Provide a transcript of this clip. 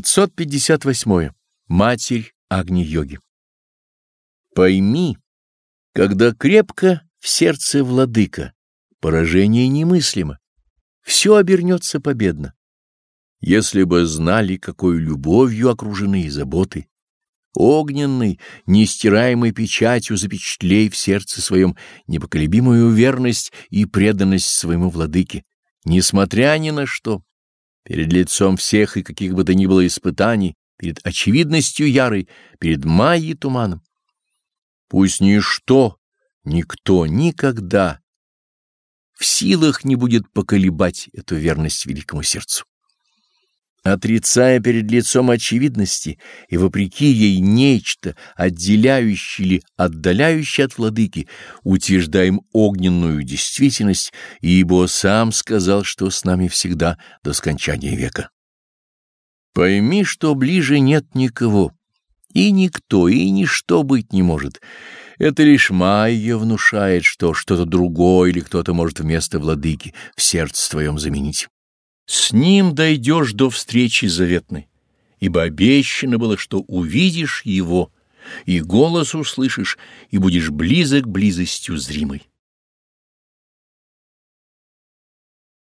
558. Матерь Агни-йоги. Пойми, когда крепко в сердце владыка, поражение немыслимо, все обернется победно. Если бы знали, какой любовью окружены и заботы, огненной, нестираемой печатью запечатлей в сердце своем непоколебимую верность и преданность своему владыке, несмотря ни на что, перед лицом всех и каких бы то ни было испытаний, перед очевидностью ярой, перед майей туманом. Пусть ничто, никто никогда в силах не будет поколебать эту верность великому сердцу отрицая перед лицом очевидности и вопреки ей нечто, отделяющее или отдаляющее от владыки, утверждаем огненную действительность, ибо сам сказал, что с нами всегда до скончания века. Пойми, что ближе нет никого, и никто, и ничто быть не может. Это лишь майя внушает, что что-то другое или кто-то может вместо владыки в сердце твоем заменить. С ним дойдешь до встречи заветной, ибо обещано было, что увидишь его, и голос услышишь, и будешь близок близостью зримой.